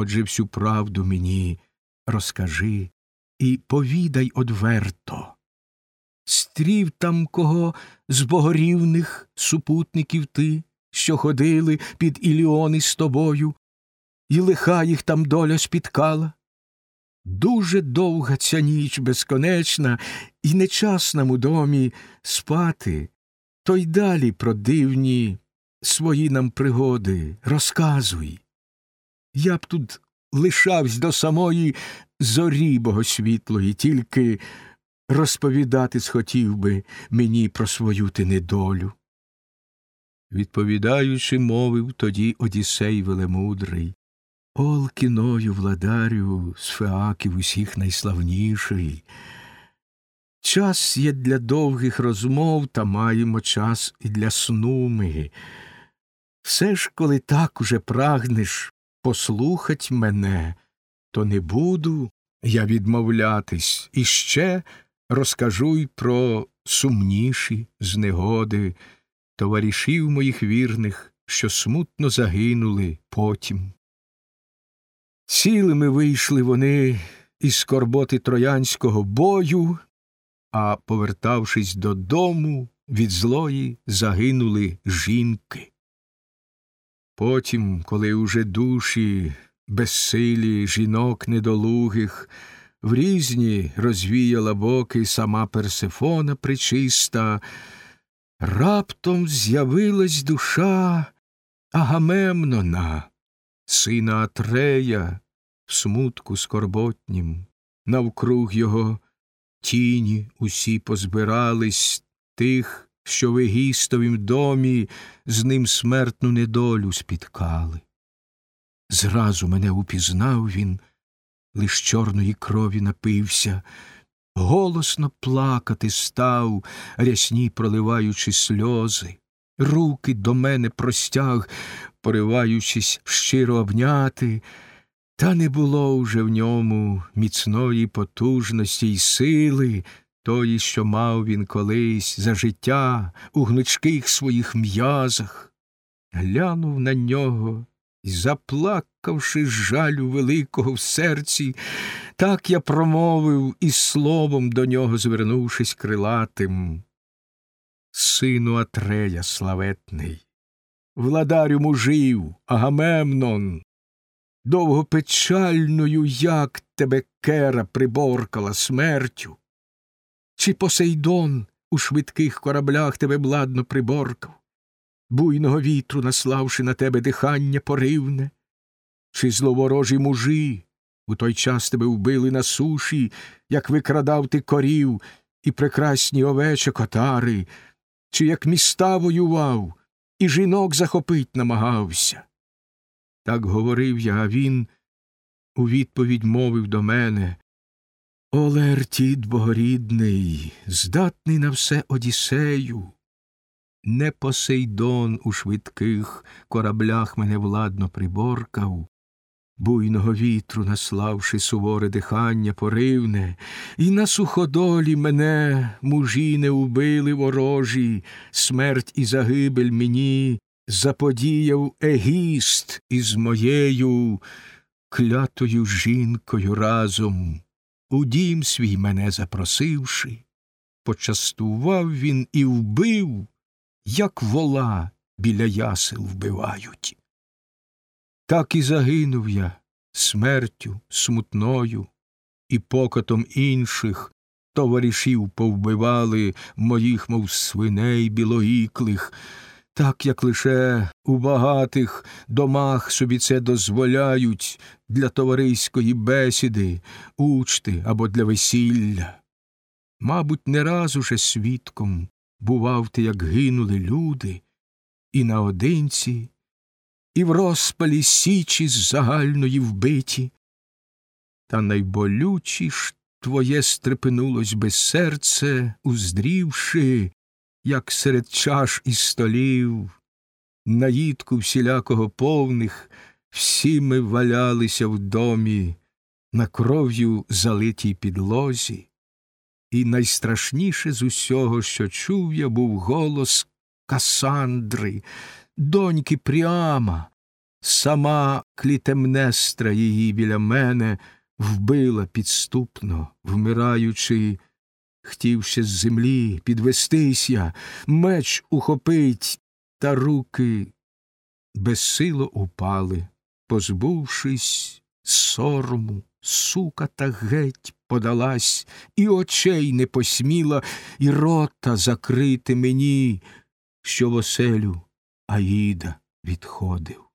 Отже, всю правду мені розкажи і повідай одверто. Стрів там кого з богорівних супутників ти, що ходили під Іліони з тобою, і лиха їх там доля спіткала. Дуже довга ця ніч безконечна, і нечасному домі спати, то й далі про дивні свої нам пригоди розказуй. Я б тут лишавсь до самої зорі богосвітлої, тільки розповідати схотів би мені про свою ти недолю. Відповідаючи, мовив тоді Одіссей велемудрий. Ол кіною владарю з феаків усіх найславніший. Час є для довгих розмов, та маємо час і для сну ми. Все ж, коли так уже прагнеш послухать мене, то не буду я відмовлятись і ще розкажу й про сумніші знегоди товаришів моїх вірних, що смутно загинули потім. Цілими вийшли вони із скорботи троянського бою, а, повертавшись додому, від злої загинули жінки. Потім, коли уже душі безсилі жінок недолугих, в різні розвіяла боки сама Персефона причиста, раптом з'явилась душа Агамемнона, сина Атрея, в смутку скорботнім, навкруг його тіні усі позбирались тих, що в Егістовім домі з ним смертну недолю спіткали. Зразу мене упізнав він, лиш чорної крові напився, голосно плакати став, рясні проливаючи сльози, руки до мене простяг, пориваючись щиро обняти, та не було уже в ньому міцної потужності й сили, тої, що мав він колись за життя у гнучких своїх м'язах. Глянув на нього і, заплакавши жалю великого в серці, так я промовив із словом до нього звернувшись крилатим. Сину Атрея славетний, владарю мужів, Агамемнон, довго печальною, як тебе кера приборкала смертю, чи Посейдон у швидких кораблях тебе бладно приборкав, буйного вітру наславши на тебе дихання поривне, чи зловорожі мужі у той час тебе вбили на суші, як викрадав ти корів і прекрасні овечі котари, чи як міста воював і жінок захопить намагався. Так говорив я, а він у відповідь мовив до мене Олертід богорідний, здатний на все Одіссею, не Посейдон у швидких кораблях мене владно приборкав, буйного вітру наславши суворе дихання поривне, і на суходолі мене мужі не убили ворожі, смерть і загибель мені заподіяв егіст із моєю клятою жінкою разом, у дім свій мене запросивши, почастував він і вбив, як вола біля ясел вбивають. Так і загинув я смертю смутною, і покотом інших товаришів повбивали моїх, мов свиней білоїклих, так як лише у багатих домах собі це дозволяють для товариської бесіди, учти або для весілля. Мабуть, не раз уже свідком бував ти, як гинули люди, і наодинці, і в розпалі січі з загальної вбиті. Та найболючіш твоє стрепенулось без серце, уздрівши, як серед чаш і столів, наїдку всілякого повних, всі ми валялися в домі, на кров'ю залитій підлозі, і найстрашніше з усього, що чув я, був голос Касандри, доньки Пріама, сама клітемнестра її біля мене вбила підступно, вмираючи, хотів ще з землі підвестися, меч ухопить, та руки безсило упали, позбувшись сорому, сука та геть подалась, і очей не посміла, і рота закрити мені, що в оселю Аїда відходив.